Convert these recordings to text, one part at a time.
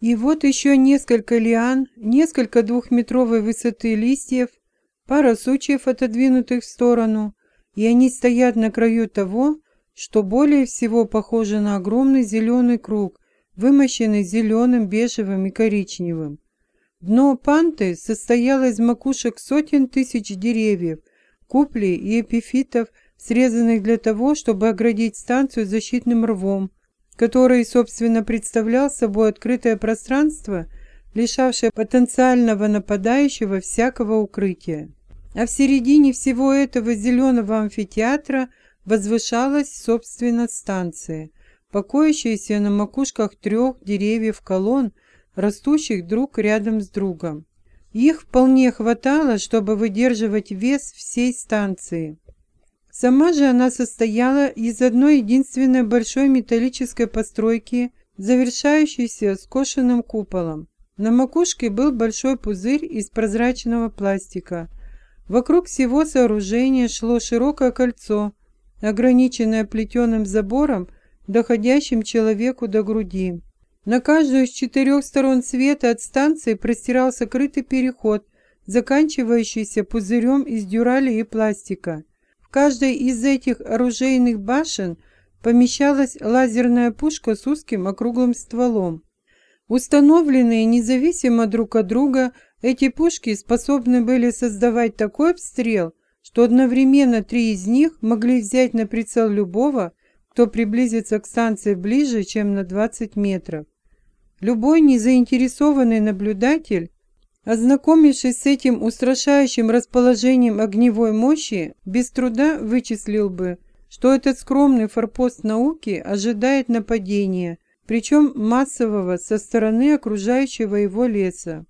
И вот еще несколько лиан, несколько двухметровой высоты листьев, пара сучьев, отодвинутых в сторону, и они стоят на краю того, что более всего похоже на огромный зеленый круг, вымощенный зеленым, бежевым и коричневым. Дно панты состояло из макушек сотен тысяч деревьев, куплей и эпифитов, срезанных для того, чтобы оградить станцию защитным рвом, который, собственно, представлял собой открытое пространство, лишавшее потенциального нападающего всякого укрытия. А в середине всего этого зеленого амфитеатра возвышалась, собственно, станция, покоящаяся на макушках трех деревьев колонн, растущих друг рядом с другом. Их вполне хватало, чтобы выдерживать вес всей станции. Сама же она состояла из одной единственной большой металлической постройки, завершающейся скошенным куполом. На макушке был большой пузырь из прозрачного пластика. Вокруг всего сооружения шло широкое кольцо, ограниченное плетеным забором, доходящим человеку до груди. На каждую из четырех сторон света от станции простирался крытый переход, заканчивающийся пузырем из дюрали и пластика каждой из этих оружейных башен помещалась лазерная пушка с узким округлым стволом. Установленные независимо друг от друга, эти пушки способны были создавать такой обстрел, что одновременно три из них могли взять на прицел любого, кто приблизится к станции ближе, чем на 20 метров. Любой незаинтересованный наблюдатель Ознакомившись с этим устрашающим расположением огневой мощи, без труда вычислил бы, что этот скромный форпост науки ожидает нападения, причем массового со стороны окружающего его леса.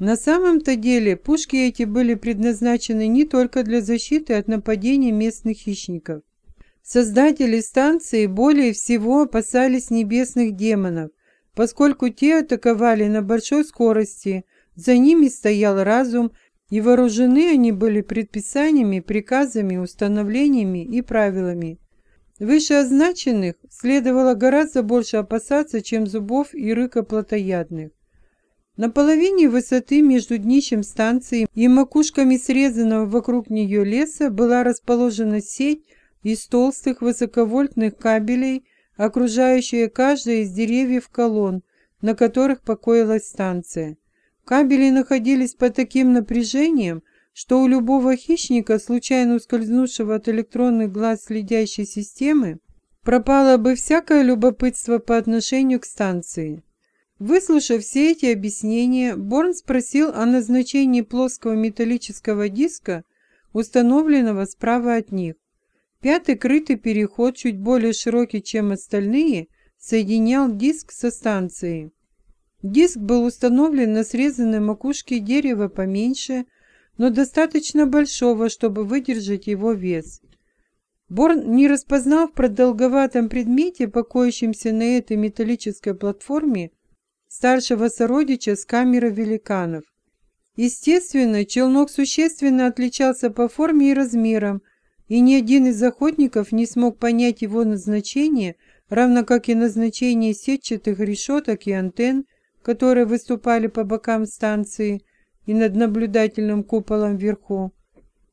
На самом-то деле пушки эти были предназначены не только для защиты от нападений местных хищников. Создатели станции более всего опасались небесных демонов, поскольку те атаковали на большой скорости – за ними стоял разум, и вооружены они были предписаниями, приказами, установлениями и правилами. Вышеозначенных следовало гораздо больше опасаться, чем зубов и рыка плотоядных. На половине высоты между днищем станции и макушками срезанного вокруг нее леса была расположена сеть из толстых высоковольтных кабелей, окружающая каждое из деревьев колонн, на которых покоилась станция. Кабели находились под таким напряжением, что у любого хищника, случайно ускользнувшего от электронных глаз следящей системы, пропало бы всякое любопытство по отношению к станции. Выслушав все эти объяснения, Борн спросил о назначении плоского металлического диска, установленного справа от них. Пятый крытый переход, чуть более широкий, чем остальные, соединял диск со станцией. Диск был установлен на срезанной макушке дерева поменьше, но достаточно большого, чтобы выдержать его вес. Борн не распознал в продолговатом предмете, покоящемся на этой металлической платформе, старшего сородича с камеры великанов. Естественно, челнок существенно отличался по форме и размерам, и ни один из охотников не смог понять его назначение, равно как и назначение сетчатых решеток и антенн, которые выступали по бокам станции и над наблюдательным куполом вверху,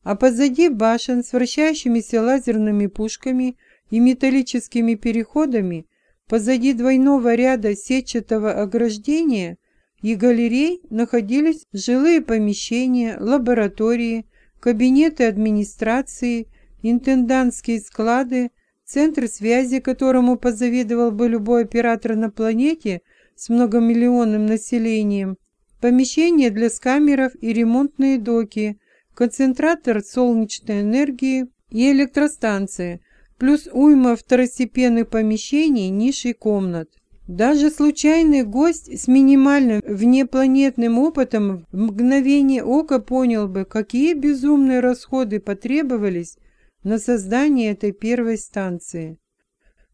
а позади башен с вращающимися лазерными пушками и металлическими переходами, позади двойного ряда сетчатого ограждения и галерей находились жилые помещения, лаборатории, кабинеты администрации, интендантские склады, центр связи, которому позавидовал бы любой оператор на планете – с многомиллионным населением, помещения для скамеров и ремонтные доки, концентратор солнечной энергии и электростанция, плюс уйма второстепенных помещений, ниш и комнат. Даже случайный гость с минимальным внепланетным опытом в мгновение ока понял бы, какие безумные расходы потребовались на создание этой первой станции.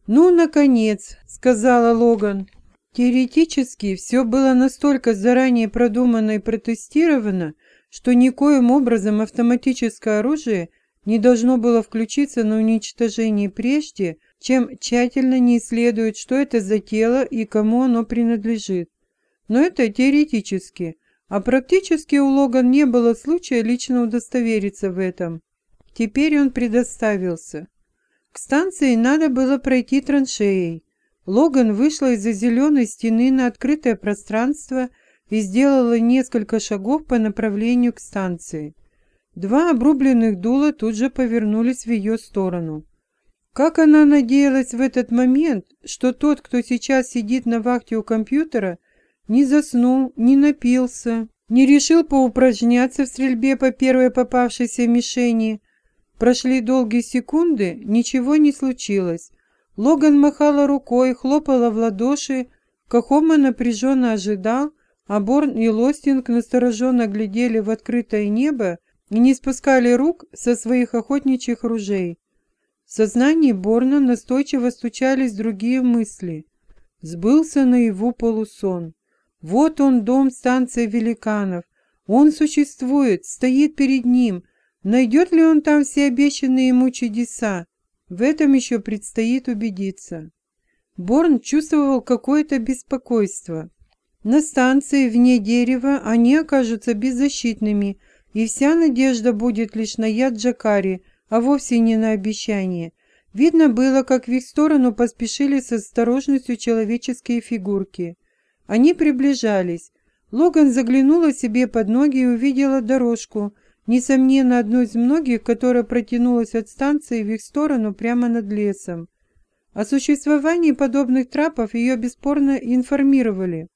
«Ну, наконец», — сказала Логан, Теоретически все было настолько заранее продумано и протестировано, что никоим образом автоматическое оружие не должно было включиться на уничтожение прежде, чем тщательно не исследуют, что это за тело и кому оно принадлежит. Но это теоретически, а практически у Логан не было случая лично удостовериться в этом. Теперь он предоставился. К станции надо было пройти траншеей. Логан вышла из-за зеленой стены на открытое пространство и сделала несколько шагов по направлению к станции. Два обрубленных дула тут же повернулись в ее сторону. Как она надеялась в этот момент, что тот, кто сейчас сидит на вахте у компьютера, не заснул, не напился, не решил поупражняться в стрельбе по первой попавшейся мишени. Прошли долгие секунды, ничего не случилось. Логан махала рукой, хлопала в ладоши, Кахома напряженно ожидал, а Борн и Лостинг настороженно глядели в открытое небо и не спускали рук со своих охотничьих ружей. В сознании Борна настойчиво стучались другие мысли. Сбылся наяву полусон. Вот он, дом станции великанов. Он существует, стоит перед ним. Найдет ли он там все обещанные ему чудеса? В этом еще предстоит убедиться. Борн чувствовал какое-то беспокойство. На станции вне дерева они окажутся беззащитными, и вся надежда будет лишь на яд Джакари, а вовсе не на обещание. Видно было, как в их сторону поспешили с осторожностью человеческие фигурки. Они приближались. Логан заглянула себе под ноги и увидела дорожку, несомненно, одну из многих, которая протянулась от станции в их сторону прямо над лесом. О существовании подобных трапов ее бесспорно информировали.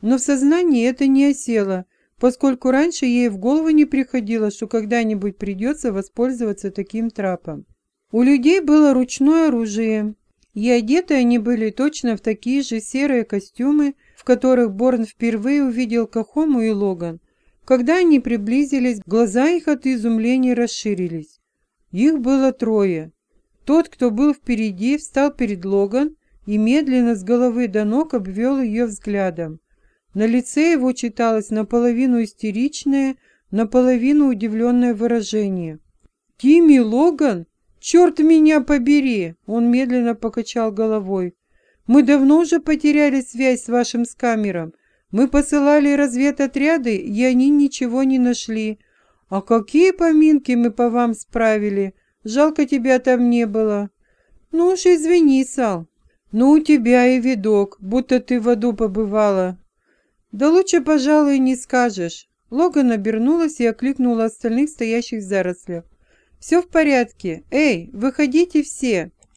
Но в сознании это не осело, поскольку раньше ей в голову не приходило, что когда-нибудь придется воспользоваться таким трапом. У людей было ручное оружие, и одеты они были точно в такие же серые костюмы, в которых Борн впервые увидел Кахому и Логан. Когда они приблизились, глаза их от изумления расширились. Их было трое. Тот, кто был впереди, встал перед Логан и медленно с головы до ног обвел ее взглядом. На лице его читалось наполовину истеричное, наполовину удивленное выражение. «Тимми Логан? Черт меня побери!» Он медленно покачал головой. «Мы давно уже потеряли связь с вашим скамером. Мы посылали разведотряды, и они ничего не нашли. А какие поминки мы по вам справили! Жалко тебя там не было!» «Ну уж извини, Сал. Ну у тебя и видок, будто ты в аду побывала. «Да лучше, пожалуй, не скажешь». Логан обернулась и окликнула остальных стоящих в зарослях. «Все в порядке. Эй, выходите все.